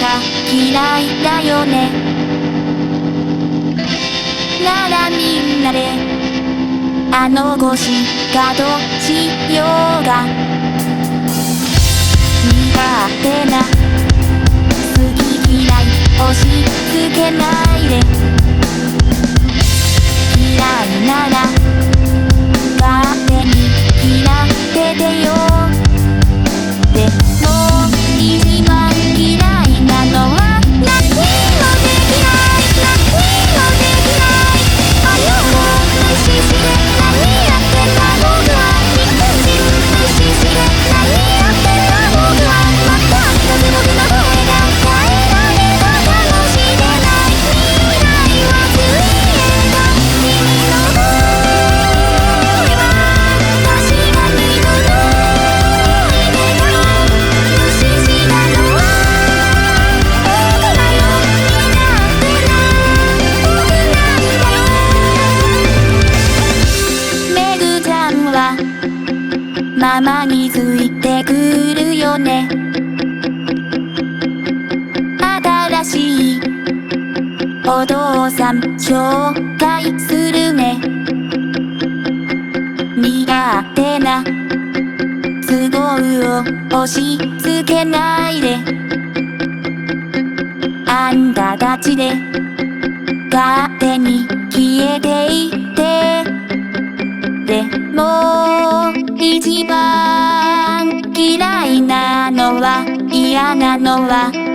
が嫌いだよね。ならみんなであの腰がどしようが。苦手な好き嫌い押し付けないで。嫌いならしい。お父さん紹介するね。苦手な都合を押し付けないで。あんたたちで勝手に消えていって。でも一番嫌いなのは嫌なのは